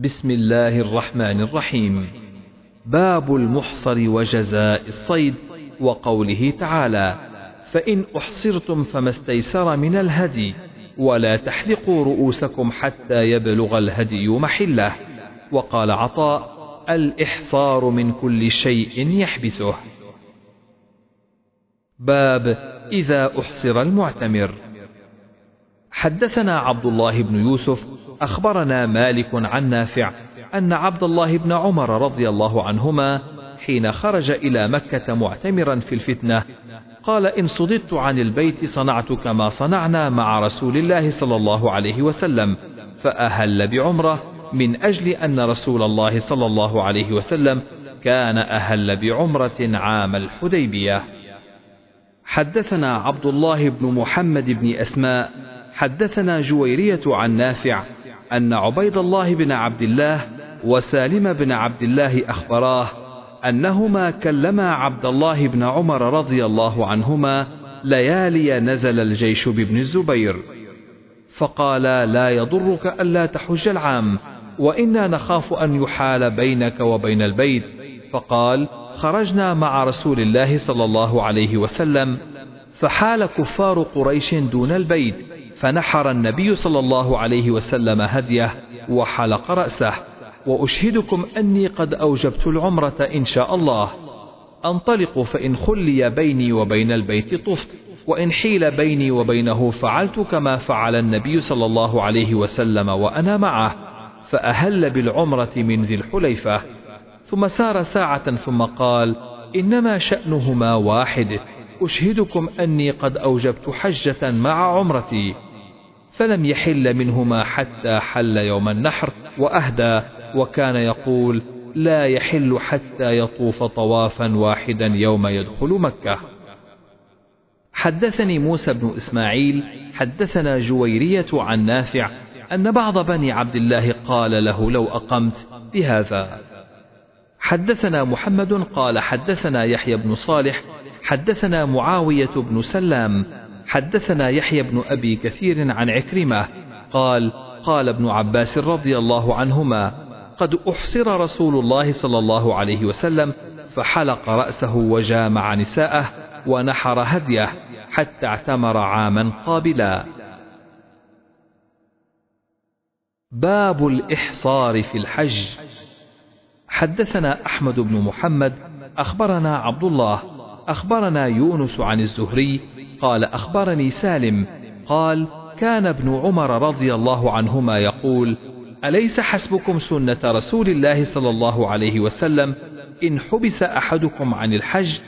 بسم الله الرحمن الرحيم. باب المحصر وجزاء الصيد وقوله تعالى فإن أحصرتم فما استيسر من الهدي ولا تحلقوا رؤوسكم حتى يبلغ الهدي محله وقال عطاء الإحصار من كل شيء يحبسه باب إذا أحصر المعتمر حدثنا عبد الله بن يوسف أخبرنا مالك عن نافع أن عبد الله بن عمر رضي الله عنهما حين خرج إلى مكة معتمرا في الفتنة قال إن صددت عن البيت صنعت كما صنعنا مع رسول الله صلى الله عليه وسلم فأهل بعمرة من أجل أن رسول الله صلى الله عليه وسلم كان أهل بعمرة عام الحديبية. حدثنا عبد الله بن محمد بن أسماء حدثنا جويرية عن نافع أن عبيد الله بن عبد الله وسالم بن عبد الله أخبراه أنهما كلما عبد الله بن عمر رضي الله عنهما ليالي نزل الجيش بابن الزبير. فقال لا يضرك ألا تحج العام وإنا نخاف أن يحال بينك وبين البيت. فقال خرجنا مع رسول الله صلى الله عليه وسلم فحال كفار قريش دون البيت فنحر النبي صلى الله عليه وسلم هديه وحلق رأسه. وأشهدكم أني قد أوجبت العمرة إن شاء الله. أنطلق فإن خلي بيني وبين البيت طفت وإن حيل بيني وبينه فعلت كما فعل النبي صلى الله عليه وسلم وأنا معه. فأهل بالعمرة من ذي الحليفة. ثم سار ساعة ثم قال إنما شأنهما واحد. أشهدكم أني قد أوجبت حجة مع عمرتي. فلم يحل منهما حتى حل يوم النحر وأهدى وكان يقول لا يحل حتى يطوف طوافا واحدا يوم يدخل مكة. حدثني موسى بن إسماعيل حدثنا جويرية عن نافع أن بعض بني عبد الله قال له لو أقمت بهذا. حدثنا محمد قال حدثنا يحيى بن صالح حدثنا معاوية بن سلام حدثنا يحيى بن أبي كثير عن عكرمة قال قال ابن عباس رضي الله عنهما قد أحصر رسول الله صلى الله عليه وسلم فحلق رأسه وجامع نساءه ونحر هديه حتى اعتمر عاما قابلا. باب الإحصار في الحج. حدثنا أحمد بن محمد أخبرنا عبد الله أخبرنا يونس عن الزهري قال أخبرني سالم. قال كان ابن عمر رضي الله عنهما يقول أليس حسبكم سنة رسول الله صلى الله عليه وسلم؟ إن حبس أحدكم عن الحج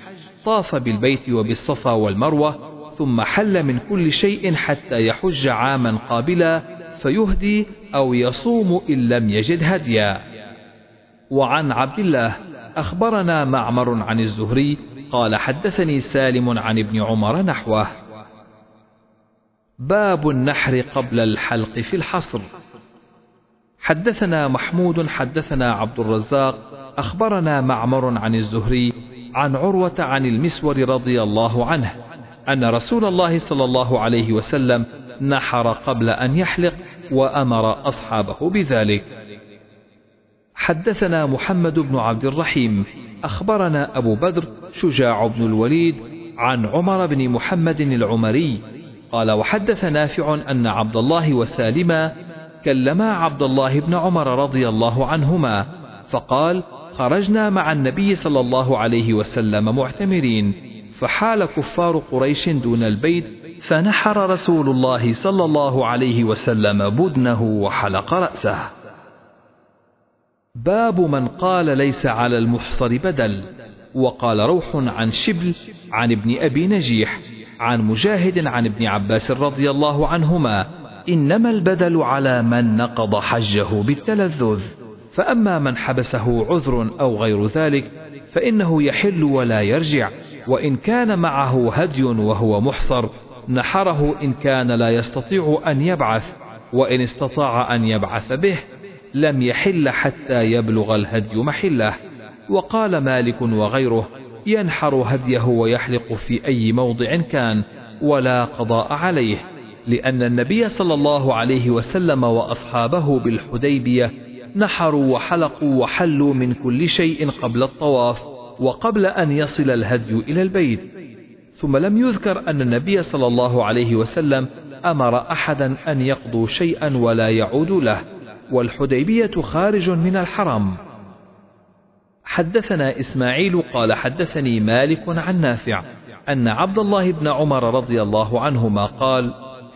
طاف بالبيت وبالصفا والمروة ثم حل من كل شيء حتى يحج عاما قابلا فيهدي أو يصوم إن لم يجد هديا. وعن عبد الله أخبرنا معمر عن الزهري قال حدثني سالم عن ابن عمر نحوه. باب النحر قبل الحلق في الحصر. حدثنا محمود حدثنا عبد الرزاق أخبرنا معمر عن الزهري عن عروة عن المسور رضي الله عنه أن رسول الله صلى الله عليه وسلم نحر قبل أن يحلق وأمر أصحابه بذلك. حدثنا محمد بن عبد الرحيم أخبرنا أبو بدر شجاع بن الوليد عن عمر بن محمد العمري قال وحدث نافع أن عبد الله وسالما كلما عبد الله بن عمر رضي الله عنهما فقال خرجنا مع النبي صلى الله عليه وسلم معتمرين فحال كفار قريش دون البيت فنحر رسول الله صلى الله عليه وسلم بدنه وحلق رأسه. باب من قال ليس على المحصر بدل وقال روح عن شبل عن ابن أبي نجيح عن مجاهد عن ابن عباس رضي الله عنهما إنما البدل على من نقض حجه بالتلذذ. فأما من حبسه عذر أو غير ذلك فإنه يحل ولا يرجع وإن كان معه هدي وهو محصر نحره إن كان لا يستطيع أن يبعث وإن استطاع أن يبعث به لم يحل حتى يبلغ الهدي محله. وقال مالك وغيره ينحر هديه ويحلق في أي موضع كان ولا قضاء عليه. لأن النبي صلى الله عليه وسلم وأصحابه بالحديبية نحروا وحلقوا وحلوا من كل شيء قبل الطواف وقبل أن يصل الهدي إلى البيت. ثم لم يذكر أن النبي صلى الله عليه وسلم أمر أحدا أن يقضوا شيئا ولا يعود له. والحديبية خارج من الحرم. حدثنا إسماعيل قال حدثني مالك عن نافع أن عبد الله بن عمر رضي الله عنهما قال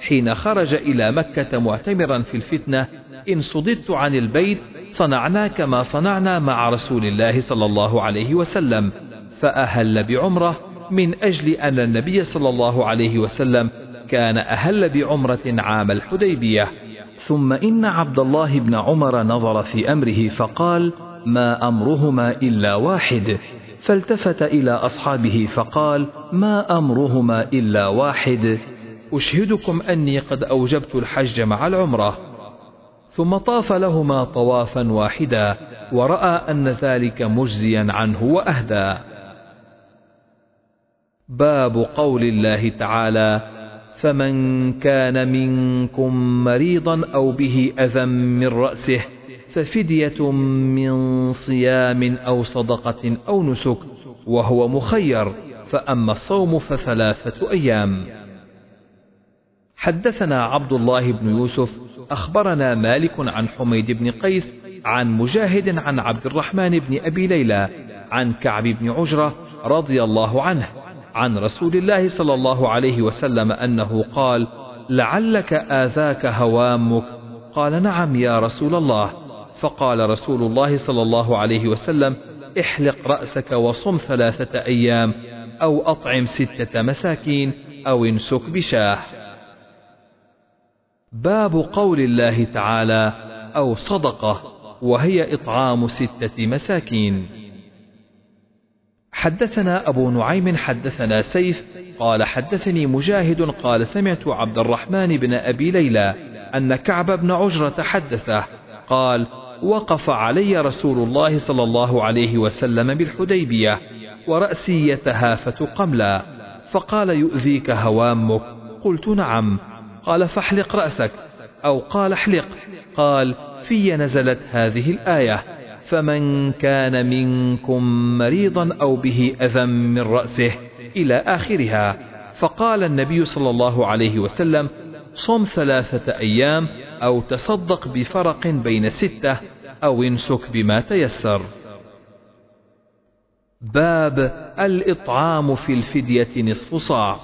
حين خرج إلى مكة معتمرا في الفتنة إن صددت عن البيت صنعنا كما صنعنا مع رسول الله صلى الله عليه وسلم فأهل بعمرة من أجل أن النبي صلى الله عليه وسلم كان أهل بعمرة عام الحديبية. ثم إن عبد الله بن عمر نظر في أمره فقال ما أمرهما إلا واحد. فالتفت إلى أصحابه فقال ما أمرهما إلا واحد. أشهدكم أني قد أوجبت الحج مع العمرة. ثم طاف لهما طوافا واحدا ورأى أن ذلك مجزيا عنه وأهدى. باب قول الله تعالى فمن كان منكم مريضا أو به أذى من رأسه ففدية من صيام أو صدقة أو نسك وهو مخير فأما الصوم فثلاثة أيام. حدثنا عبد الله بن يوسف أخبرنا مالك عن حميد بن قيس عن مجاهد عن عبد الرحمن بن أبي ليلى عن كعب بن عجرة رضي الله عنه عن رسول الله صلى الله عليه وسلم أنه قال لعلك آذاك هوامك؟ قال نعم يا رسول الله. فقال رسول الله صلى الله عليه وسلم احلق رأسك وصم ثلاثة أيام أو أطعم ستة مساكين أو انسك بشاه. باب قول الله تعالى أو صدقة وهي إطعام ستة مساكين. حدثنا أبو نعيم حدثنا سيف قال حدثني مجاهد قال سمعت عبد الرحمن بن أبي ليلى أن كعب بن عجرة حدثه قال وقف علي رسول الله صلى الله عليه وسلم بالحديبية ورأسي يتهافت قملا. فقال يؤذيك هوامك؟ قلت نعم. قال فاحلق رأسك. أو قال احلق. قال في نزلت هذه الآية. فمن كان منكم مريضا أو به أذى من رأسه إلى آخرها. فقال النبي صلى الله عليه وسلم صم ثلاثة أيام أو تصدق بفرق بين ستة أو انسك بما تيسر. باب الإطعام في الفدية نصف صاع.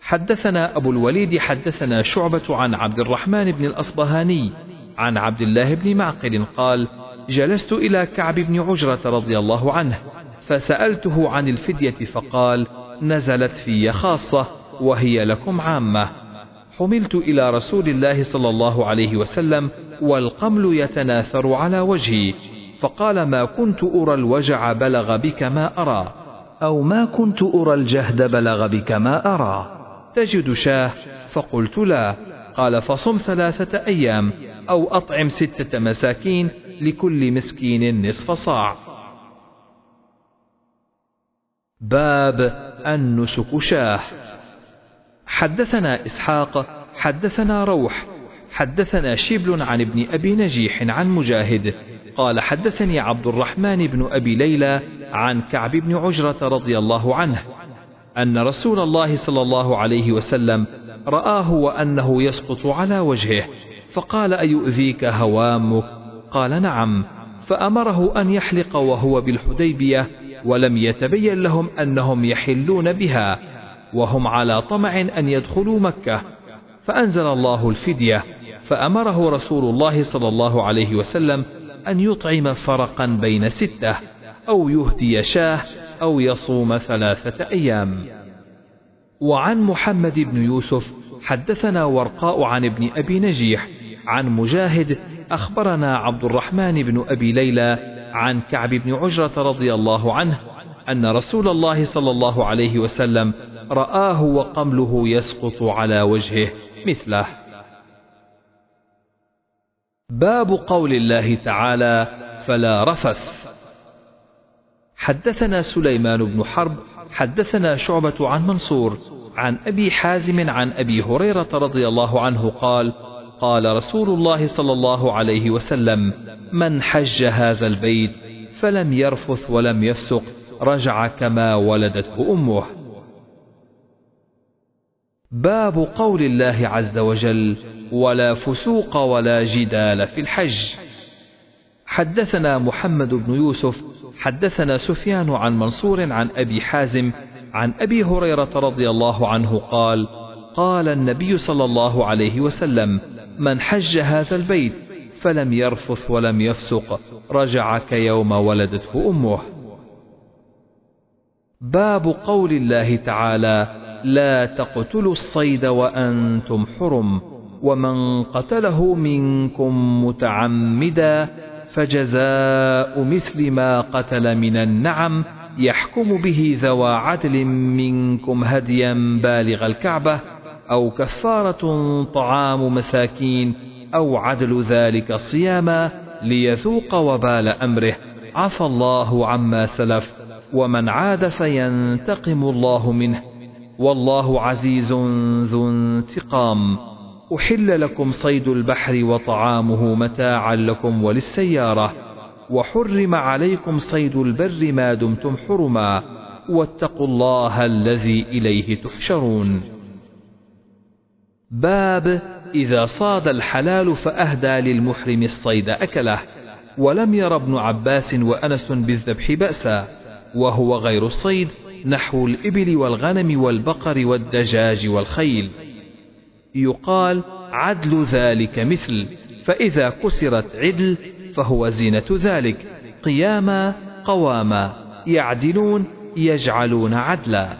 حدثنا أبو الوليد حدثنا شعبة عن عبد الرحمن بن الأصبهاني عن عبد الله بن معقل قال جلست إلى كعب بن عجرة رضي الله عنه فسألته عن الفدية فقال نزلت في خاصة وهي لكم عامة. حملت إلى رسول الله صلى الله عليه وسلم والقمل يتناثر على وجهي فقال ما كنت أرى الوجع بلغ بك ما أرى أو ما كنت أرى الجهد بلغ بك ما أرى. تجد شاه؟ فقلت لا. قال فصم ثلاثة أيام أو أطعم ستة مساكين لكل مسكين نصف صاع. باب النسك شاه. حدثنا إسحاق حدثنا روح حدثنا شبل عن ابن أبي نجيح عن مجاهد. قال حدثني عبد الرحمن بن أبي ليلى عن كعب بن عجرة رضي الله عنه أن رسول الله صلى الله عليه وسلم رآه وأنه يسقط على وجهه فقال أيؤذيك هوامك؟ قال نعم فأمره أن يحلق وهو بالحديبية ولم يتبين لهم أنهم يحلون بها وهم على طمع أن يدخلوا مكة. فأنزل الله الفدية فأمره رسول الله صلى الله عليه وسلم أن يطعم فرقا بين ستة أو يهدي شاه أو يصوم ثلاثة أيام. وعن محمد بن يوسف حدثنا ورقاء عن ابن أبي نجيح عن مجاهد أخبرنا عبد الرحمن بن أبي ليلى عن كعب بن عجرة رضي الله عنه أن رسول الله صلى الله عليه وسلم رآه وقمله يسقط على وجهه مثله. باب قول الله تعالى فلا رفث. حدثنا سليمان بن حرب حدثنا شعبة عن منصور عن أبي حازم عن أبي هريرة رضي الله عنه قال قال رسول الله صلى الله عليه وسلم من حج هذا البيت فلم يرفث ولم يفسق رجع كما ولدته أمه. باب قول الله عز وجل ولا فسوق ولا جدال في الحج. حدثنا محمد بن يوسف حدثنا سفيان عن منصور عن أبي حازم عن أبي هريرة رضي الله عنه قال قال النبي صلى الله عليه وسلم من حج هذا البيت فلم يرفث ولم يفسق رجع كيوم ولدته أمه. باب قول الله تعالى لا تقتلوا الصيد وأنتم حرم ومن قتله منكم متعمدا فجزاء مثل ما قتل من النعم يحكم به ذوى عدل منكم هديا بالغ الكعبة. أو كفارة طعام مساكين أو عدل ذلك صياما ليذوق وبال أمره. عفى الله عما سلف ومن عاد فينتقم الله منه. والله عزيز ذو انتقام. أحل لكم صيد البحر وطعامه متاعا لكم وللسيارة. وحرم عليكم صيد البر ما دمتم حرما. واتقوا الله الذي إليه تحشرون. باب إذا صاد الحلال فأهدى للمحرم الصيد أكله ولم ير ابن عباس وأنس بالذبح بأسا وهو غير الصيد نحو الإبل والغنم والبقر والدجاج والخيل. يقال عدل ذلك مثل فإذا كسرت عدل فهو زينة ذلك قياما قواما يعدلون يجعلون عدلا.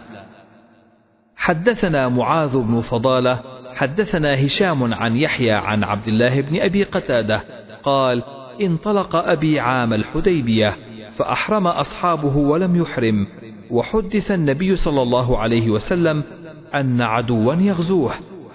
حدثنا معاذ بن فضالة حدثنا هشام عن يحيى عن عبد الله بن أبي قتادة قال انطلق أبي عام الحديبية فأحرم أصحابه ولم يحرم وحدث النبي صلى الله عليه وسلم أن عدوا يغزوه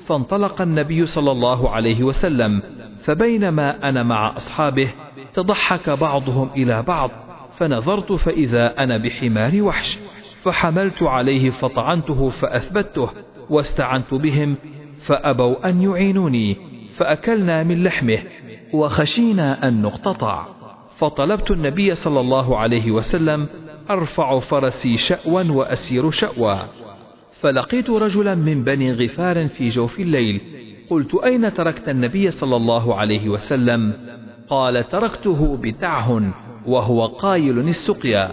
فانطلق النبي صلى الله عليه وسلم فبينما أنا مع أصحابه تضحك بعضهم إلى بعض فنظرت فإذا أنا بحمار وحش فحملت عليه فطعنته فأثبته واستعنت بهم فأبوا أن يعينوني فأكلنا من لحمه وخشينا أن نقتطع. فطلبت النبي صلى الله عليه وسلم أرفع فرسي شأوا وأسير شأوا. فلقيت رجلا من بني غفار في جوف الليل. قلت أين تركت النبي صلى الله عليه وسلم؟ قال تركته بتعه وهو قايل السقيا.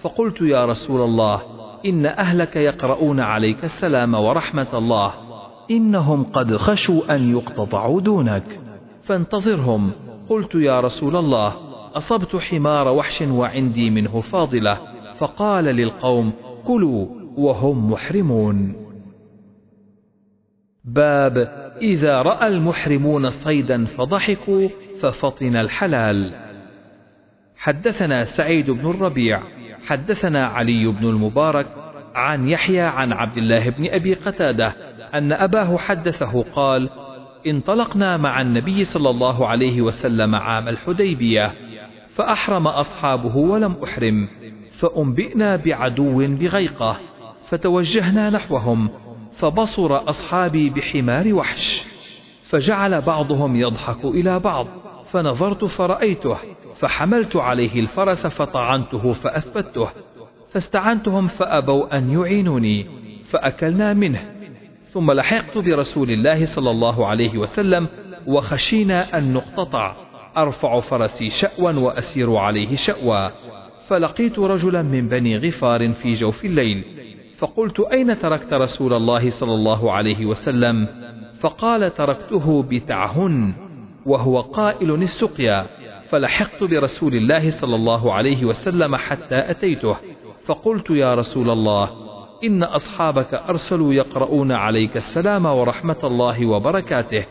فقلت يا رسول الله إن أهلك يقرؤون عليك السلام ورحمة الله. إنهم قد خشوا أن يقتطعوا دونك. فانتظرهم. قلت يا رسول الله أصبت حمار وحش وعندي منه فاضلة. فقال للقوم كلوا وهم محرمون. باب إذا رأى المحرمون صيدا فضحكوا ففطن الحلال. حدثنا سعيد بن الربيع حدثنا علي بن المبارك عن يحيى عن عبد الله بن أبي قتادة أن أباه حدثه قال انطلقنا مع النبي صلى الله عليه وسلم عام الحديبية فأحرم أصحابه ولم أحرم فأنبئنا بعدو بغيقة فتوجهنا نحوهم فبصر أصحابي بحمار وحش فجعل بعضهم يضحك إلى بعض فنظرت فرأيته فحملت عليه الفرس فطعنته فأثبته فاستعنتهم فأبوا أن يعينوني فأكلنا منه. ثم لحقت برسول الله صلى الله عليه وسلم وخشينا أن نقتطع. أرفع فرسي شأوا وأسير عليه شأوا. فلقيت رجلا من بني غفار في جوف الليل. فقلت أين تركت رسول الله صلى الله عليه وسلم؟ فقال تركته بتعهن وهو قائل السقيا. فلحقت برسول الله صلى الله عليه وسلم حتى أتيته. فقلت يا رسول الله إن أصحابك أرسلوا يقرؤون عليك السلام ورحمة الله وبركاته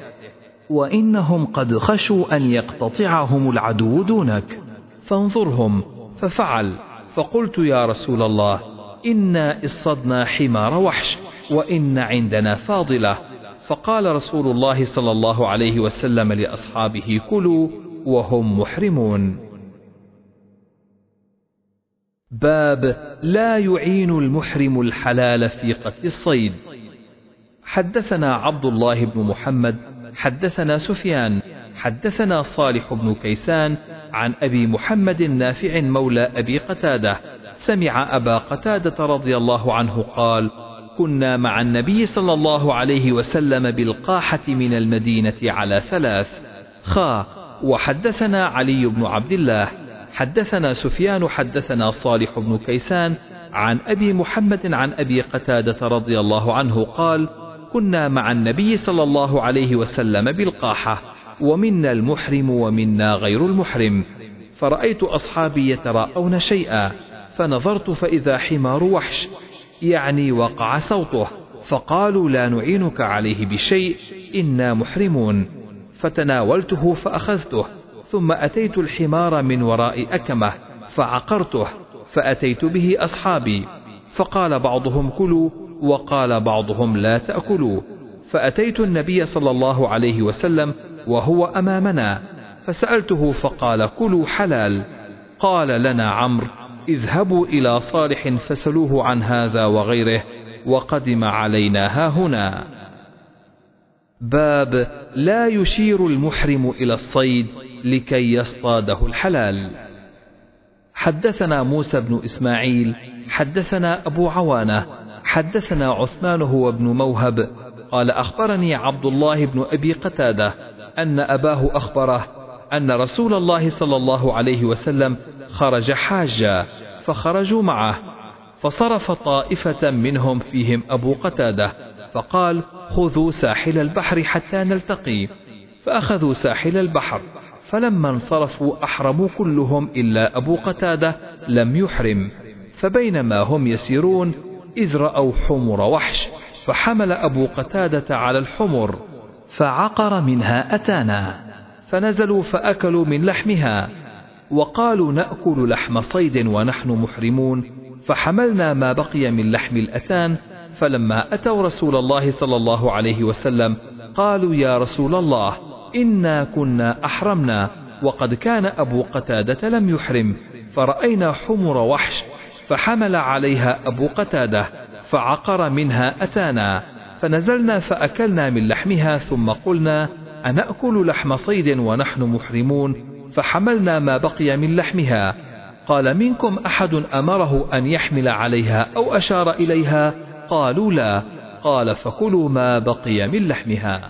وإنهم قد خشوا أن يقتطعهم العدو دونك. فانظرهم ففعل فقلت يا رسول الله إنا اصطدنا حمار وحش وإن عندنا فاضلة. فقال رسول الله صلى الله عليه وسلم لأصحابه كلوا وهم محرمون. باب لا يعين المحرم الحلال في قتل الصيد. حدثنا عبد الله بن محمد حدثنا سفيان حدثنا صالح بن كيسان عن أبي محمد نافع مولى أبي قتادة. سمع أبا قتادة رضي الله عنه قال كنا مع النبي صلى الله عليه وسلم بالقاحة من المدينة على ثلاث. خا وحدثنا علي بن عبد الله. حدثنا سفيان حدثنا صالح بن كيسان عن أبي محمد عن أبي قتادة رضي الله عنه قال كنا مع النبي صلى الله عليه وسلم بالقاحة ومنا المحرم ومنا غير المحرم فرأيت أصحابي يتراءون شيئا فنظرت فإذا حمار وحش يعني وقع صوته فقالوا لا نعينك عليه بشيء إنا محرمون فتناولته فأخذته ثم أتيت الحمار من وراء أكمة فعقرته فأتيت به أصحابي فقال بعضهم كلوا وقال بعضهم لا تأكلوا فأتيت النبي صلى الله عليه وسلم وهو أمامنا فسألته فقال كلوا حلال قال لنا عمرو اذهبوا إلى صالح فسلوه عن هذا وغيره وقدم علينا ها هنا. باب لا يشير المحرم إلى الصيد لكي يصطاده الحلال. حدثنا موسى بن إسماعيل حدثنا أبو عوانة حدثنا عثمان هو ابن موهب. قال أخبرني عبد الله بن أبي قتادة أن أباه أخبره أن رسول الله صلى الله عليه وسلم خرج حاجا فخرجوا معه فصرف طائفة منهم فيهم أبو قتادة فقال خذوا ساحل البحر حتى نلتقي. فأخذوا ساحل البحر. فلما انصرفوا أحرموا كلهم إلا أبو قتادة لم يحرم فبينما هم يسيرون إذ رأوا حمر وحش فحمل أبو قتادة على الحمر فعقر منها أتانا فنزلوا فأكلوا من لحمها وقالوا نأكل لحم صيد ونحن محرمون فحملنا ما بقي من لحم الأتان فلما أتوا رسول الله صلى الله عليه وسلم قالوا يا رسول الله إنا كنا أحرمنا وقد كان أبو قتادة لم يحرم فرأينا حمر وحش فحمل عليها أبو قتادة فعقر منها أتانا فنزلنا فأكلنا من لحمها ثم قلنا أنأكل لحم صيد ونحن محرمون فحملنا ما بقي من لحمها قال منكم أحد أمره أن يحمل عليها أو أشار إليها قالوا لا قال فكلوا ما بقي من لحمها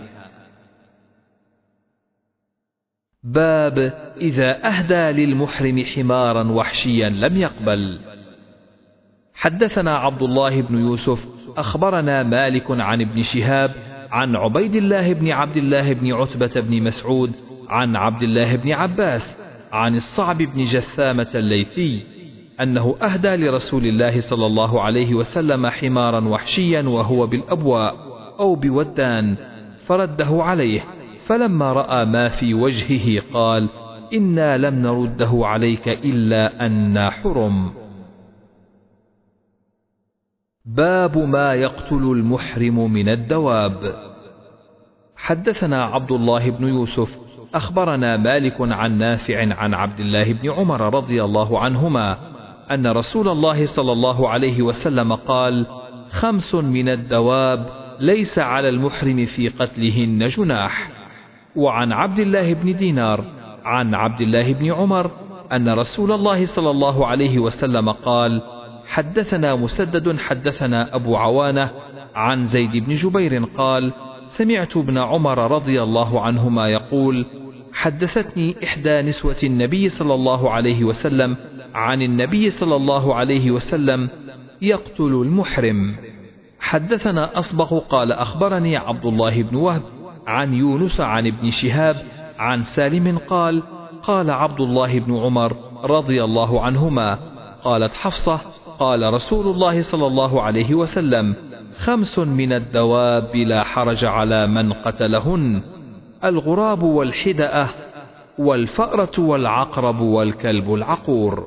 باب إذا أهدى للمحرم حمارا وحشيا لم يقبل. حدثنا عبد الله بن يوسف أخبرنا مالك عن ابن شهاب عن عبيد الله بن عبد الله بن عتبة بن مسعود عن عبد الله بن عباس عن الصعب بن جثامة الليثي أنه أهدى لرسول الله صلى الله عليه وسلم حمارا وحشيا وهو بالأبواء أو بودان فرده عليه. فلما رأى ما في وجهه قال إنا لم نرده عليك إلا أنا حرم. باب ما يقتل المحرم من الدواب. حدثنا عبد الله بن يوسف أخبرنا مالك عن نافع عن عبد الله بن عمر رضي الله عنهما أن رسول الله صلى الله عليه وسلم قال خمس من الدواب ليس على المحرم في قتلهن جناح. وعن عبد الله بن دينار عن عبد الله بن عمر أن رسول الله صلى الله عليه وسلم قال حدثنا مسدد حدثنا أبو عوانة عن زيد بن جبير قال سمعت ابن عمر رضي الله عنهما يقول حدثتني إحدى نسوة النبي صلى الله عليه وسلم عن النبي صلى الله عليه وسلم يقتل المحرم. حدثنا أصبغ قال أخبرني عبد الله بن وهب عن يونس عن ابن شهاب عن سالم قال قال عبد الله بن عمر رضي الله عنهما قالت حفصة قال رسول الله صلى الله عليه وسلم خمس من الدواب لا حرج على من قتلهن الغراب والحدأة والفأرة والعقرب والكلب العقور.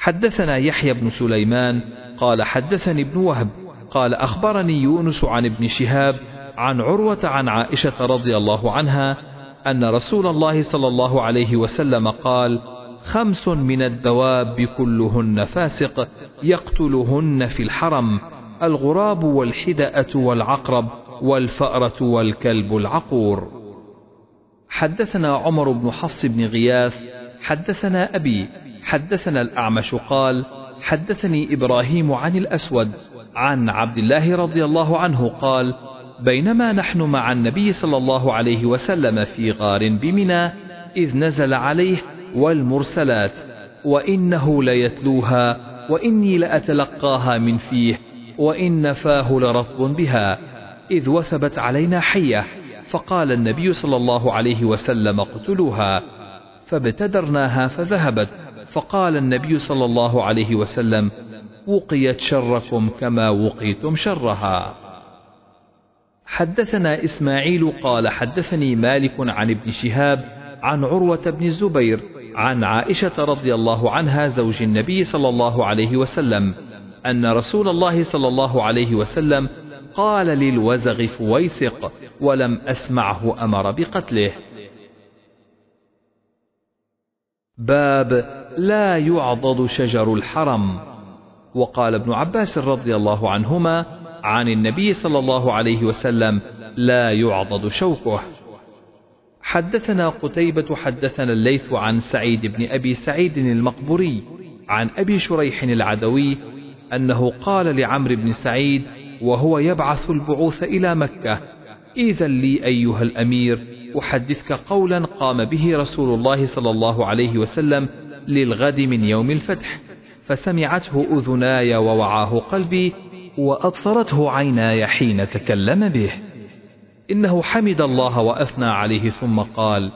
حدثنا يحيى بن سليمان قال حدثني ابن وهب قال أخبرني يونس عن ابن شهاب عن عروة عن عائشة رضي الله عنها أن رسول الله صلى الله عليه وسلم قال خمس من الدواب كلهن فاسق يقتلهن في الحرم الغراب والحدأة والعقرب والفأرة والكلب العقور. حدثنا عمر بن حفص بن غياث حدثنا أبي حدثنا الأعمش قال حدثني إبراهيم عن الأسود عن عبد الله رضي الله عنه قال بينما نحن مع النبي صلى الله عليه وسلم في غار بمنى إذ نزل عليه والمرسلات وإنه ليتلوها وإني لأتلقاها من فيه وإن فاه لرطب بها. إذ وثبت علينا حية فقال النبي صلى الله عليه وسلم اقتلوها. فابتدرناها فذهبت فقال النبي صلى الله عليه وسلم وقيت شركم كما وقيتم شرها. حدثنا إسماعيل قال حدثني مالك عن ابن شهاب عن عروة بن الزبير عن عائشة رضي الله عنها زوج النبي صلى الله عليه وسلم أن رسول الله صلى الله عليه وسلم قال للوزغ فويسق ولم أسمعه أمر بقتله. باب لا يعضد شجر الحرم. وقال ابن عباس رضي الله عنهما عن النبي صلى الله عليه وسلم لا يعضد شوكه. حدثنا قتيبة حدثنا الليث عن سعيد بن أبي سعيد المقبوري عن أبي شريح العدوي أنه قال لعمرو بن سعيد وهو يبعث البعوث إلى مكة إذا لي أيها الأمير أحدثك قولا قام به رسول الله صلى الله عليه وسلم للغد من يوم الفتح فسمعته أذناي ووعاه قلبي وأبصرته عيناي حين تكلم به. إنه حمد الله وأثنى عليه ثم قال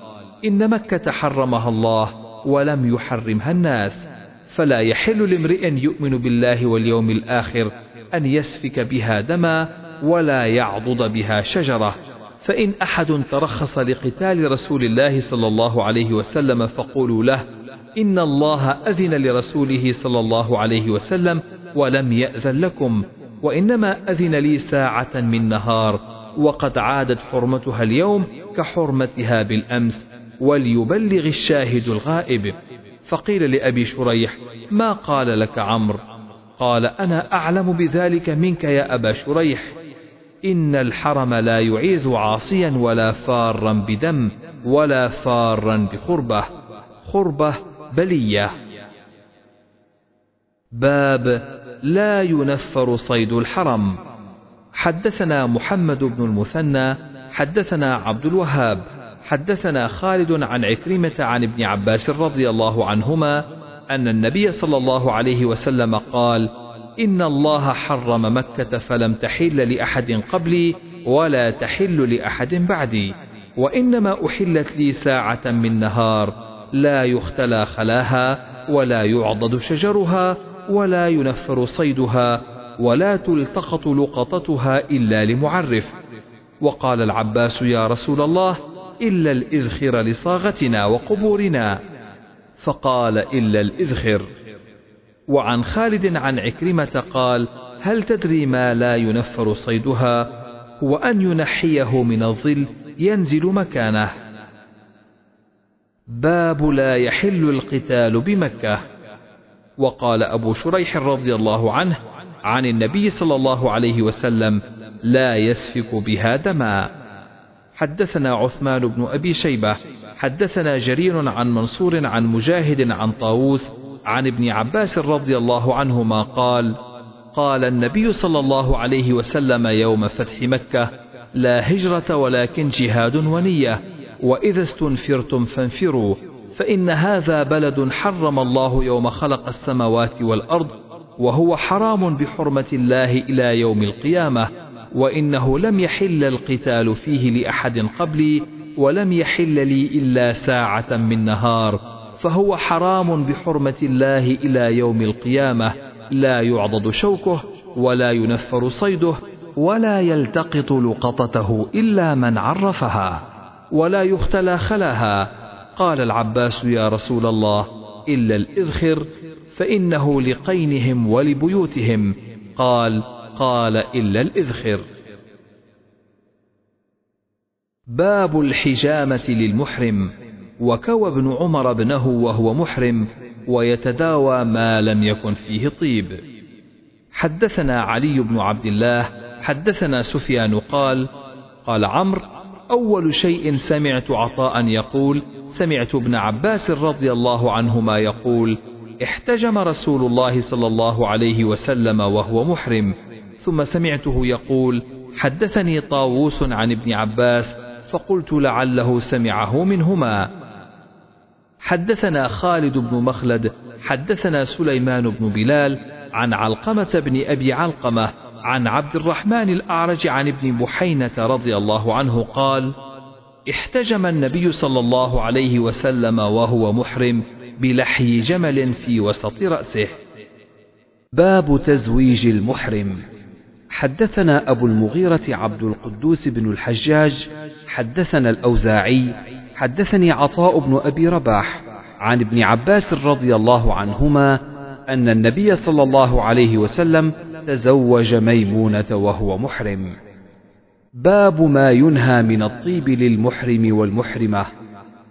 إن مكة حرمها الله ولم يحرمها الناس. فلا يحل لامرئ يؤمن بالله واليوم الآخر أن يسفك بها دما ولا يعضد بها شجرة. فإن أحد ترخص لقتال رسول الله صلى الله عليه وسلم فقولوا له إن الله أذن لرسوله صلى الله عليه وسلم ولم يأذن لكم. وإنما أذن لي ساعة من نهار وقد عادت حرمتها اليوم كحرمتها بالأمس وليبلغ الشاهد الغائب. فقيل لأبي شريح ما قال لك عمرو؟ قال أنا أعلم بذلك منك يا أبا شريح. إن الحرم لا يعيذ عاصيا ولا فارا بدم ولا فارا بخربة خربة بلية. باب لا ينفر صيد الحرم. حدثنا محمد بن المثنى حدثنا عبد الوهاب حدثنا خالد عن عكرمة عن ابن عباس رضي الله عنهما أن النبي صلى الله عليه وسلم قال إن الله حرم مكة فلم تحل لأحد قبلي ولا تحل لأحد بعدي وإنما أحلت لي ساعة من نهار لا يختلى خلاها ولا يعضد شجرها ولا ينفر صيدها ولا تلتقط لقطتها إلا لمعرف. وقال العباس يا رسول الله إلا الإذخر لصاغتنا وقبورنا. فقال إلا الإذخر. وعن خالد عن عكرمة قال هل تدري ما لا ينفر صيدها؟ هو أن ينحيه من الظل ينزل مكانه. باب لا يحل القتال بمكة. وقال أبو شريح رضي الله عنه عن النبي صلى الله عليه وسلم لا يسفك بها دما. حدثنا عثمان بن أبي شيبة حدثنا جرير عن منصور عن مجاهد عن طاووس عن ابن عباس رضي الله عنهما قال قال النبي صلى الله عليه وسلم يوم فتح مكة لا هجرة ولكن جهاد ونية وإذا استنفرتم فانفروا. فإن هذا بلد حرم الله يوم خلق السماوات والأرض وهو حرام بحرمة الله إلى يوم القيامة وإنه لم يحل القتال فيه لأحد قبلي ولم يحل لي إلا ساعة من نهار فهو حرام بحرمة الله إلى يوم القيامة لا يعضد شوكه ولا ينفر صيده ولا يلتقط لقطته إلا من عرفها ولا يختلى خلاها قال العباس يا رسول الله إلا الإذخر فإنه لقينهم ولبيوتهم. قال قال إلا الإذخر. باب الحجامة للمحرم. وكوى ابن عمر ابنه وهو محرم ويتداوى ما لم يكن فيه طيب. حدثنا علي بن عبد الله حدثنا سفيان قال قال عمرو أول شيء سمعت عطاء يقول سمعت ابن عباس رضي الله عنهما يقول احتجم رسول الله صلى الله عليه وسلم وهو محرم ثم سمعته يقول حدثني طاووس عن ابن عباس فقلت لعله سمعه منهما. حدثنا خالد بن مخلد حدثنا سليمان بن بلال عن علقمة بن أبي علقمة عن عبد الرحمن الأعرج عن ابن بحينة رضي الله عنه قال احتجم النبي صلى الله عليه وسلم وهو محرم بلحي جمل في وسط رأسه. باب تزويج المحرم. حدثنا أبو المغيرة عبد القدوس بن الحجاج حدثنا الأوزاعي حدثني عطاء بن أبي رباح عن ابن عباس رضي الله عنهما أن النبي صلى الله عليه وسلم تزوج ميمونة وهو محرم. باب ما ينهى من الطيب للمحرم والمحرمة،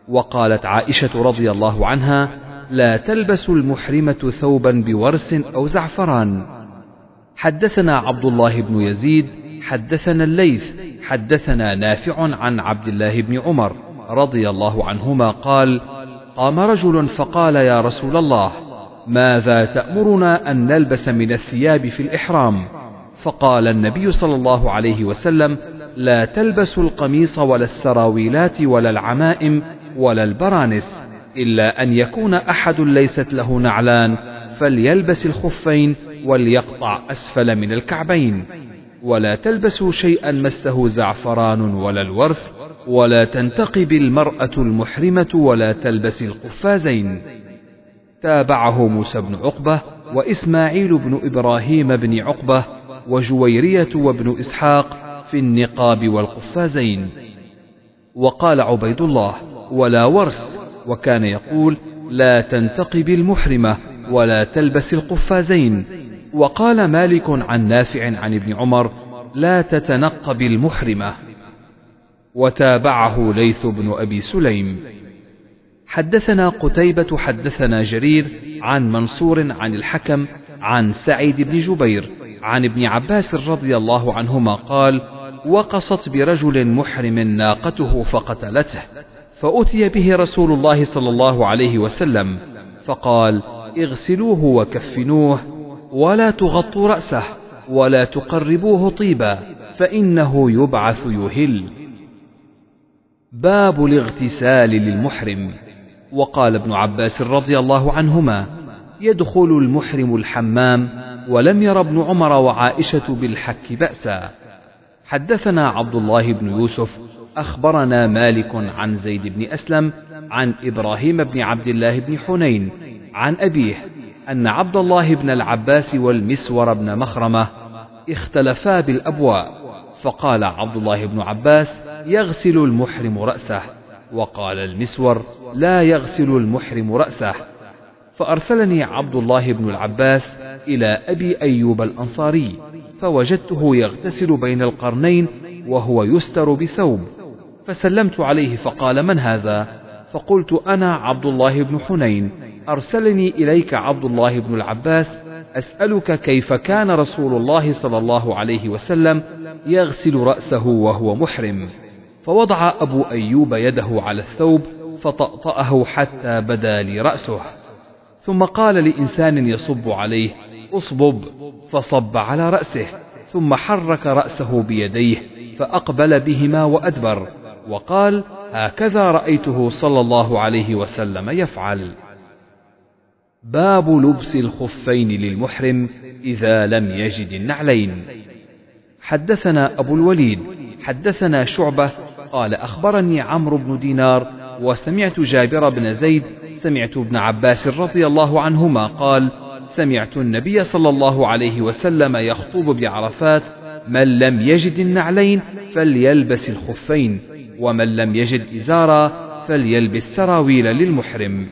وقالت عائشة رضي الله عنها: لا تلبس المحرمة ثوبا بورس أو زعفران. حدثنا عبد الله بن يزيد، حدثنا الليث، حدثنا نافع عن عبد الله بن عمر رضي الله عنهما قال: قام رجل فقال يا رسول الله ماذا تأمرنا أن نلبس من الثياب في الإحرام؟ فقال النبي صلى الله عليه وسلم لا تلبسوا القميص ولا السراويلات ولا العمائم ولا البرانس إلا أن يكون أحد ليست له نعلان فليلبس الخفين وليقطع أسفل من الكعبين. ولا تلبسوا شيئا مسه زعفران ولا الورث ولا تنتقب المرأة المحرمة ولا تلبس القفازين. تابعه موسى بن عقبة وإسماعيل بن إبراهيم بن عقبة وجويرية وابن إسحاق في النقاب والقفازين. وقال عبيد الله ولا ورس وكان يقول لا تنتقب المحرمة ولا تلبس القفازين. وقال مالك عن نافع عن ابن عمر لا تتنقب المحرمة. وتابعه ليث بن أبي سليم. حدثنا قتيبة حدثنا جرير عن منصور عن الحكم عن سعيد بن جبير عن ابن عباس رضي الله عنهما قال وقصت برجل محرم ناقته فقتلته فأتي به رسول الله صلى الله عليه وسلم فقال اغسلوه وكفنوه ولا تغطوا رأسه ولا تقربوه طيبا فإنه يبعث يهل. باب الاغتسال للمحرم. وقال ابن عباس رضي الله عنهما يدخل المحرم الحمام ولم ير ابن عمر وعائشة بالحك بأسا. حدثنا عبد الله بن يوسف أخبرنا مالك عن زيد بن أسلم عن إبراهيم بن عبد الله بن حنين عن أبيه أن عبد الله بن العباس والمسور بن مخرمة اختلفا بالأبواء فقال عبد الله بن عباس يغسل المحرم رأسه. وقال المسور لا يغسل المحرم رأسه. فأرسلني عبد الله بن العباس إلى أبي أيوب الأنصاري فوجدته يغتسل بين القرنين وهو يستر بثوب فسلمت عليه فقال من هذا؟ فقلت أنا عبد الله بن حنين أرسلني إليك عبد الله بن العباس أسألك كيف كان رسول الله صلى الله عليه وسلم يغسل رأسه وهو محرم. فوضع أبو أيوب يده على الثوب فطأطأه حتى بدا لي رأسه. ثم قال لإنسان يصب عليه اصبب. فصب على رأسه ثم حرك رأسه بيديه فأقبل بهما وأدبر وقال هكذا رأيته صلى الله عليه وسلم يفعل. باب لبس الخفين للمحرم إذا لم يجد النعلين. حدثنا أبو الوليد حدثنا شعبة قال أخبرني عمرو بن دينار وسمعت جابر بن زيد سمعت ابن عباس رضي الله عنهما قال سمعت النبي صلى الله عليه وسلم يخطب بعرفات من لم يجد النعلين فليلبس الخفين ومن لم يجد إزارا فليلبس سراويل للمحرم.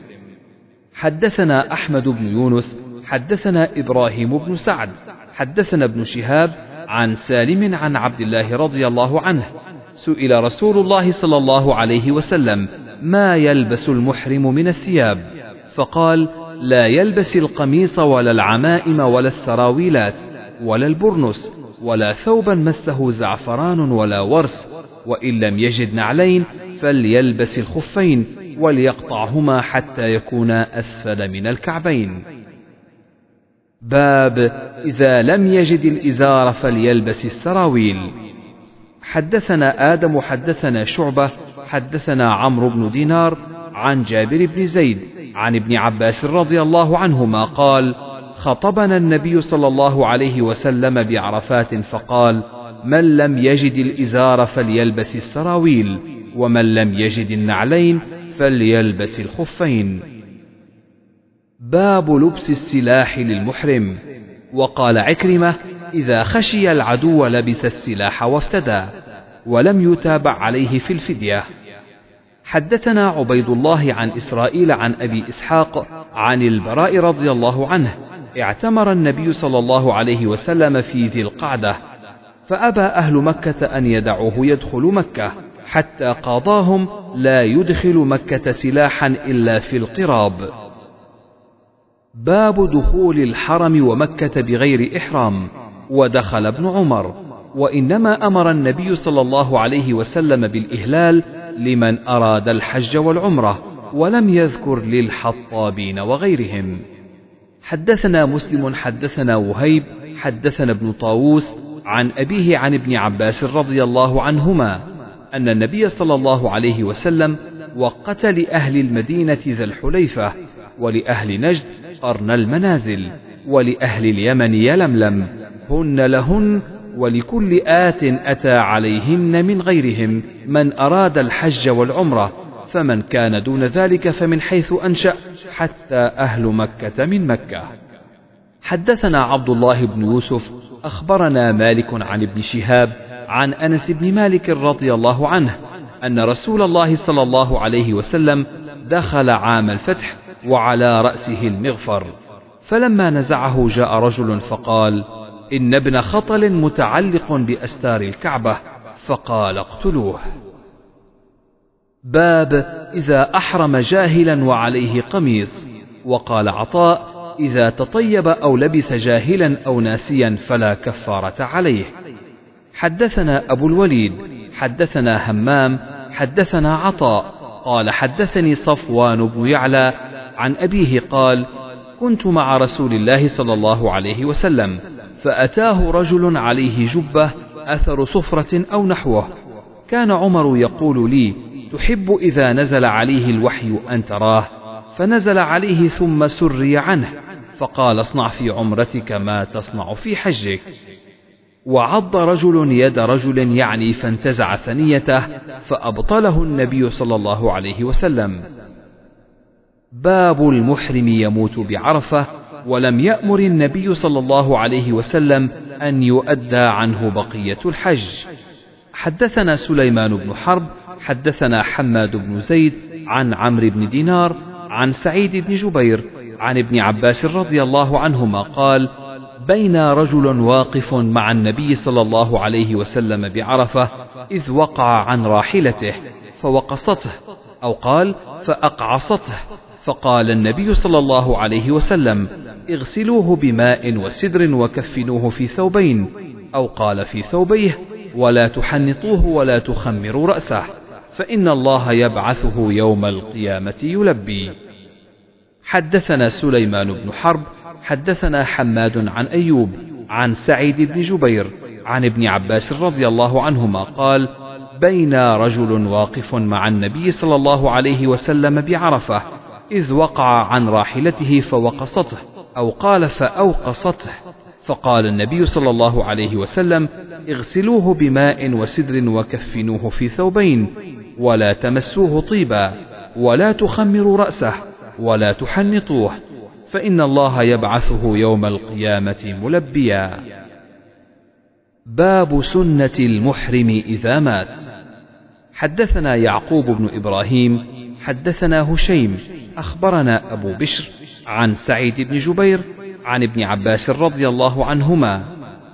حدثنا أحمد بن يونس حدثنا إبراهيم بن سعد حدثنا ابن شهاب عن سالم عن عبد الله رضي الله عنه سئل رسول الله صلى الله عليه وسلم ما يلبس المحرم من الثياب؟ فقال لا يلبس القميص ولا العمائم ولا السراويلات ولا البرنس ولا ثوبا مسه زعفران ولا ورس وإن لم يجد نعلين فليلبس الخفين وليقطعهما حتى يكونا أسفل من الكعبين. باب إذا لم يجد الإزار فليلبس السراويل. حدثنا آدم حدثنا شعبة حدثنا عمرو بن دينار عن جابر بن زيد عن ابن عباس رضي الله عنهما قال خطبنا النبي صلى الله عليه وسلم بعرفات فقال من لم يجد الإزار فليلبس السراويل ومن لم يجد النعلين فليلبس الخفين. باب لبس السلاح للمحرم. وقال عكرمة إذا خشي العدو لبس السلاح وافتدى ولم يتابع عليه في الفدية. حدثنا عبيد الله عن إسرائيل عن أبي إسحاق عن البراء رضي الله عنه اعتمر النبي صلى الله عليه وسلم في ذي القعدة فأبى أهل مكة أن يدعوه يدخل مكة حتى قاضاهم لا يدخل مكة سلاحا إلا في القراب. باب دخول الحرم ومكة بغير إحرام. ودخل ابن عمر. وإنما أمر النبي صلى الله عليه وسلم بالإهلال لمن أراد الحج والعمرة ولم يذكر للحطابين وغيرهم. حدثنا مسلم حدثنا وهيب حدثنا ابن طاووس عن أبيه عن ابن عباس رضي الله عنهما أن النبي صلى الله عليه وسلم وقت لأهل المدينة ذا الحليفة ولأهل نجد قرن المنازل ولأهل اليمن يلملم. هن لهن ولكل آت أتى عليهن من غيرهم من أراد الحج والعمرة فمن كان دون ذلك فمن حيث أنشأ حتى أهل مكة من مكة. حدثنا عبد الله بن يوسف أخبرنا مالك عن ابن شهاب عن أنس بن مالك رضي الله عنه أن رسول الله صلى الله عليه وسلم دخل عام الفتح وعلى رأسه المغفر فلما نزعه جاء رجل فقال إن ابن خطل متعلق بأستار الكعبة فقال اقتلوه. باب إذا أحرم جاهلا وعليه قميص وقال عطاء إذا تطيب أو لبس جاهلا أو ناسيا فلا كفارة عليه. حدثنا أبو الوليد حدثنا همام حدثنا عطاء قال حدثني صفوان بن يعلى عن أبيه قال كنت مع رسول الله صلى الله عليه وسلم. فأتاه رجل عليه جبة أثر صفرة أو نحوه. كان عمر يقول لي تحب إذا نزل عليه الوحي أن تراه؟ فنزل عليه ثم سري عنه فقال اصنع في عمرتك ما تصنع في حجك. وعض رجل يد رجل يعني فانتزع ثنيته فأبطله النبي صلى الله عليه وسلم. باب المحرم يموت بعرفة ولم يأمر النبي صلى الله عليه وسلم أن يؤدى عنه بقية الحج. حدثنا سليمان بن حرب حدثنا حماد بن زيد عن عمرو بن دينار عن سعيد بن جبير عن ابن عباس رضي الله عنهما قال بين رجل واقف مع النبي صلى الله عليه وسلم بعرفة إذ وقع عن راحلته فوقصته أو قال فأقعصته فقال النبي صلى الله عليه وسلم اغسلوه بماء وسدر وكفنوه في ثوبين أو قال في ثوبيه ولا تحنطوه ولا تخمروا رأسه فإن الله يبعثه يوم القيامة يلبي. حدثنا سليمان بن حرب حدثنا حماد عن أيوب عن سعيد بن جبير عن ابن عباس رضي الله عنهما قال بين رجل واقف مع النبي صلى الله عليه وسلم بعرفة إذ وقع عن راحلته فوقصته أو قال فأوقصته. فقال النبي صلى الله عليه وسلم اغسلوه بماء وسدر وكفنوه في ثوبين ولا تمسوه طيبا ولا تخمروا رأسه ولا تحنطوه فإن الله يبعثه يوم القيامة ملبيا. باب سنة المحرم إذا مات. حدثنا يعقوب بن إبراهيم حدثنا هشيم أخبرنا أبو بشر عن سعيد بن جبير عن ابن عباس رضي الله عنهما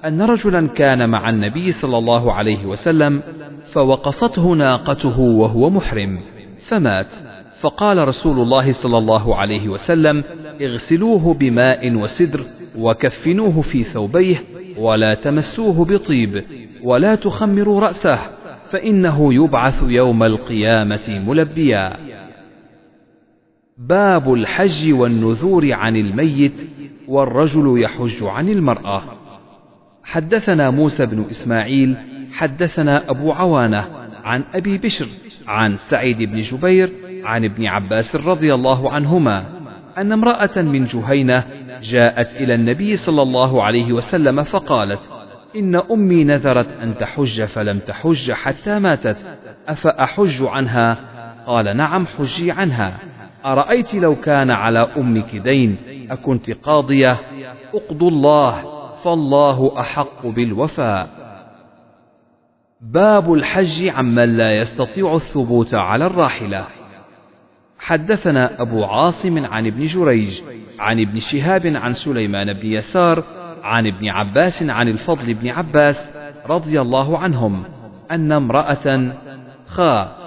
أن رجلا كان مع النبي صلى الله عليه وسلم فوقصته ناقته وهو محرم فمات. فقال رسول الله صلى الله عليه وسلم اغسلوه بماء وسدر وكفنوه في ثوبيه ولا تمسوه بطيب ولا تخمروا رأسه فإنه يبعث يوم القيامة ملبيا. باب الحج والنذور عن الميت والرجل يحج عن المرأة. حدثنا موسى بن إسماعيل حدثنا أبو عوانة عن أبي بشر عن سعيد بن جبير عن ابن عباس رضي الله عنهما أن امرأة من جهينة جاءت إلى النبي صلى الله عليه وسلم فقالت إن أمي نذرت أن تحج فلم تحج حتى ماتت أفأحج عنها؟ قال نعم حجي عنها. أرأيت لو كان على أمك دين؟ أكنت قاضية. اقضوا الله فالله أحق بالوفاء. باب الحج عمن لا يستطيع الثبوت على الراحلة. حدثنا أبو عاصم عن ابن جريج عن ابن شهاب عن سليمان بن يسار عن ابن عباس عن الفضل بن عباس رضي الله عنهم أن امرأة خا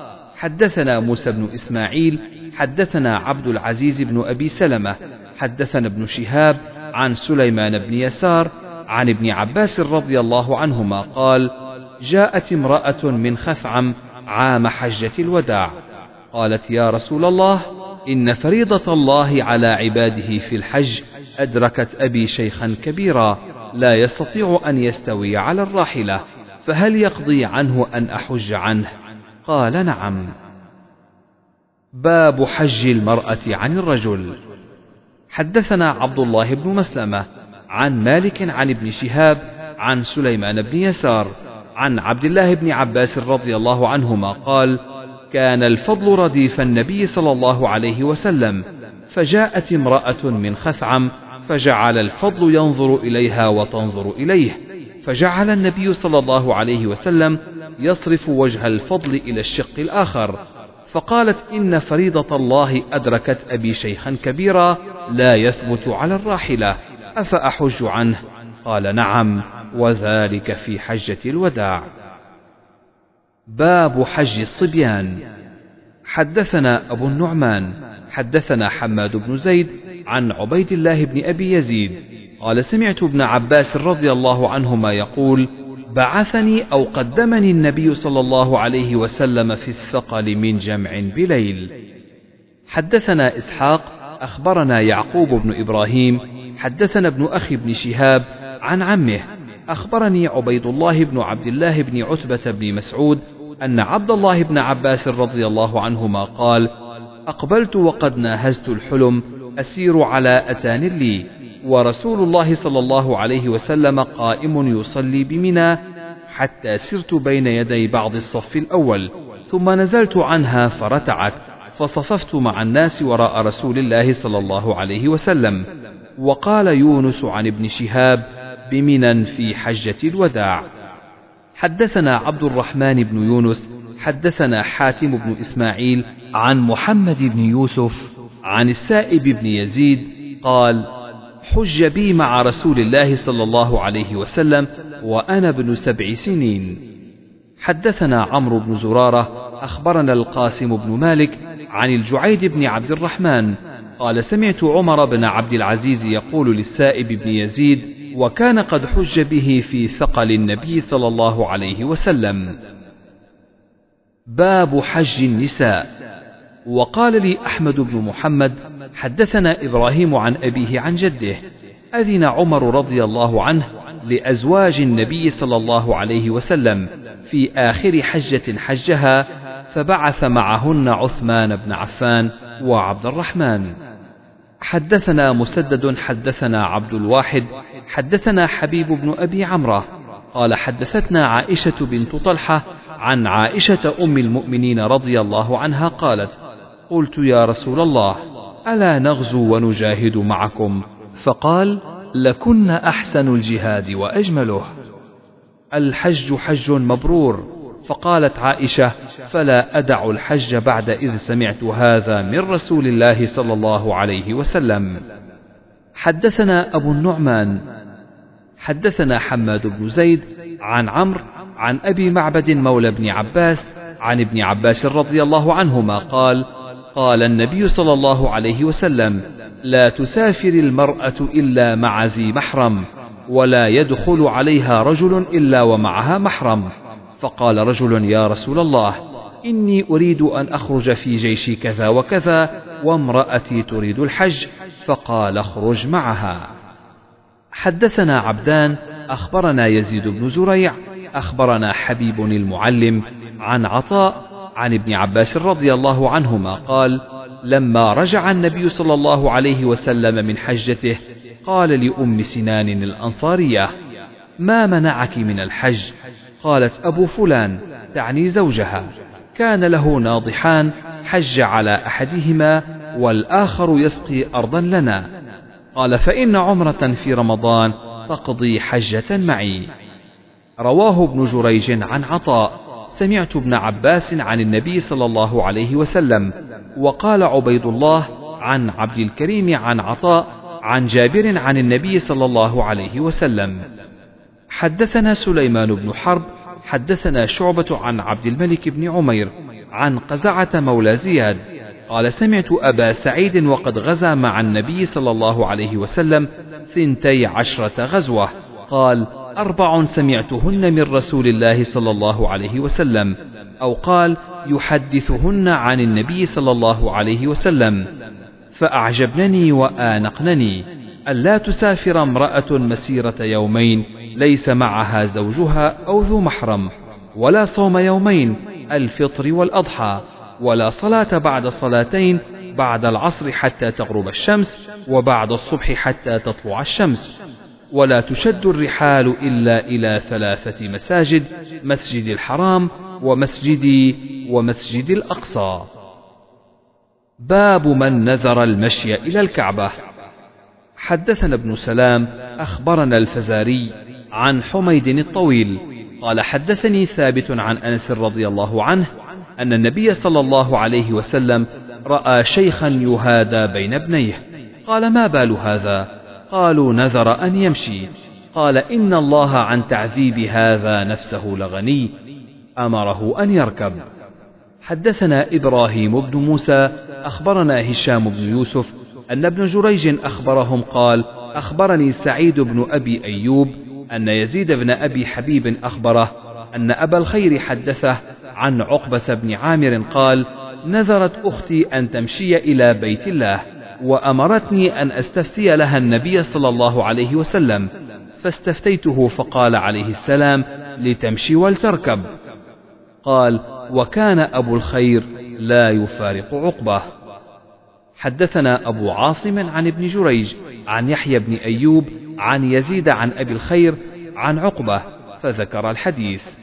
حدثنا موسى بن إسماعيل حدثنا عبد العزيز بن أبي سلمة حدثنا ابن شهاب عن سليمان بن يسار عن ابن عباس رضي الله عنهما قال جاءت امرأة من خثعم عام حجة الوداع. قالت يا رسول الله إن فريضة الله على عباده في الحج أدركت أبي شيخا كبيرا لا يستطيع أن يستوي على الراحلة فهل يقضي عنه أن أحج عنه؟ قال نعم. باب حج المرأة عن الرجل. حدثنا عبد الله بن مسلمة عن مالك عن ابن شهاب عن سليمان بن يسار عن عبد الله بن عباس رضي الله عنهما قال كان الفضل رديف النبي صلى الله عليه وسلم فجاءت امرأة من خثعم فجعل الفضل ينظر إليها وتنظر إليه. فجعل النبي صلى الله عليه وسلم يصرف وجه الفضل إلى الشق الآخر فقالت إن فريضة الله أدركت أبي شيخا كبيرا لا يثبت على الراحلة أفأحج عنه؟ قال نعم وذلك في حجة الوداع. باب حج الصبيان. حدثنا أبو النعمان حدثنا حماد بن زيد عن عبيد الله بن أبي يزيد قال سمعت ابن عباس رضي الله عنهما يقول بعثني أو قدمني النبي صلى الله عليه وسلم في الثقل من جمع بليل. حدثنا إسحاق أخبرنا يعقوب بن إبراهيم حدثنا ابن أخي بن شهاب عن عمه. أخبرني عبيد الله بن عبد الله بن عتبة بن مسعود أن عبد الله بن عباس رضي الله عنهما قال أقبلت وقد ناهزت الحلم أسير على أتان لي. ورسول الله صلى الله عليه وسلم قائم يصلي بمنى حتى سرت بين يدي بعض الصف الأول ثم نزلت عنها فرتعت فصففت مع الناس وراء رسول الله صلى الله عليه وسلم. وقال يونس عن ابن شهاب بمنى في حجة الوداع. حدثنا عبد الرحمن بن يونس حدثنا حاتم بن إسماعيل عن محمد بن يوسف عن السائب بن يزيد قال حج بي مع رسول الله صلى الله عليه وسلم وأنا ابن سبع سنين. حدثنا عمرو بن زرارة أخبرنا القاسم بن مالك عن الجعيد بن عبد الرحمن. قال سمعت عمر بن عبد العزيز يقول للسائب بن يزيد وكان قد حج به في ثقل النبي صلى الله عليه وسلم. باب حج النساء. وقال لي أحمد بن محمد حدثنا إبراهيم عن أبيه عن جده. أذن عمر رضي الله عنه لأزواج النبي صلى الله عليه وسلم في آخر حجة حجها فبعث معهن عثمان بن عفان وعبد الرحمن. حدثنا مسدد حدثنا عبد الواحد حدثنا حبيب بن أبي عمرة. قال حدثتنا عائشة بنت طلحة عن عائشة أم المؤمنين رضي الله عنها قالت قلت يا رسول الله ألا نغزو ونجاهد معكم؟ فقال لكن أحسن الجهاد وأجمله. الحج حج مبرور. فقالت عائشة فلا أدع الحج بعد إذ سمعت هذا من رسول الله صلى الله عليه وسلم. حدثنا أبو النعمان. حدثنا حماد بن زيد عن عمرو عن أبي معبد مولى بن عباس عن ابن عباس رضي الله عنهما قال قال النبي صلى الله عليه وسلم لا تسافر المرأة إلا مع ذي محرم ولا يدخل عليها رجل إلا ومعها محرم. فقال رجل يا رسول الله إني أريد أن أخرج في جيش كذا وكذا وامرأتي تريد الحج فقال اخرج معها. حدثنا عبدان أخبرنا يزيد بن زريع أخبرنا حبيب المعلم عن عطاء عن ابن عباس رضي الله عنهما قال لما رجع النبي صلى الله عليه وسلم من حجته قال لأم سنان الأنصارية ما منعك من الحج؟ قالت أبو فلان تعني زوجها كان له ناضحان حج على أحدهما والآخر يسقي أرضا لنا. قال فإن عمرة في رمضان تقضي حجة معي. رواه ابن جريج عن عطاء. سمعت ابن عباس عن النبي صلى الله عليه وسلم وقال عبيد الله عن عبد الكريم عن عطاء عن جابر عن النبي صلى الله عليه وسلم. حدثنا سليمان بن حرب حدثنا شعبة عن عبد الملك بن عمير عن قزعة مولى زياد قال سمعت أبا سعيد وقد غزا مع النبي صلى الله عليه وسلم ثنتي عشرة غزوة. قال أربع سمعتهن من رسول الله صلى الله عليه وسلم أو قال يحدثهن عن النبي صلى الله عليه وسلم فأعجبنني وآنقنني ألا تسافر امرأة مسيرة يومين ليس معها زوجها أو ذو محرم ولا صوم يومين الفطر والأضحى ولا صلاة بعد صلاتين بعد العصر حتى تغرب الشمس وبعد الصبح حتى تطلع الشمس. ولا تشد الرحال إلا إلى ثلاثة مساجد مسجد الحرام ومسجدي ومسجد الأقصى. باب من نذر المشي إلى الكعبة. حدثنا ابن سلام أخبرنا الفزاري عن حميد الطويل. قال حدثني ثابت عن أنس رضي الله عنه أن النبي صلى الله عليه وسلم رأى شيخا يهادى بين ابنيه. قال ما بال هذا؟ قالوا نذر أن يمشي. قال إن الله عن تعذيب هذا نفسه لغني. أمره أن يركب. حدثنا إبراهيم بن موسى أخبرنا هشام بن يوسف أن ابن جريج أخبرهم قال أخبرني سعيد بن أبي أيوب أن يزيد بن أبي حبيب أخبره أن أبا الخير حدثه عن عقبة بن عامر قال نذرت أختي أن تمشي إلى بيت الله. وأمرتني أن أستفتي لها النبي صلى الله عليه وسلم فاستفتيته فقال عليه السلام لتمشي ولتركب. قال وكان أبو الخير لا يفارق عقبه. حدثنا أبو عاصم عن ابن جريج عن يحيى بن أيوب عن يزيد عن أبي الخير عن عقبة فذكر الحديث.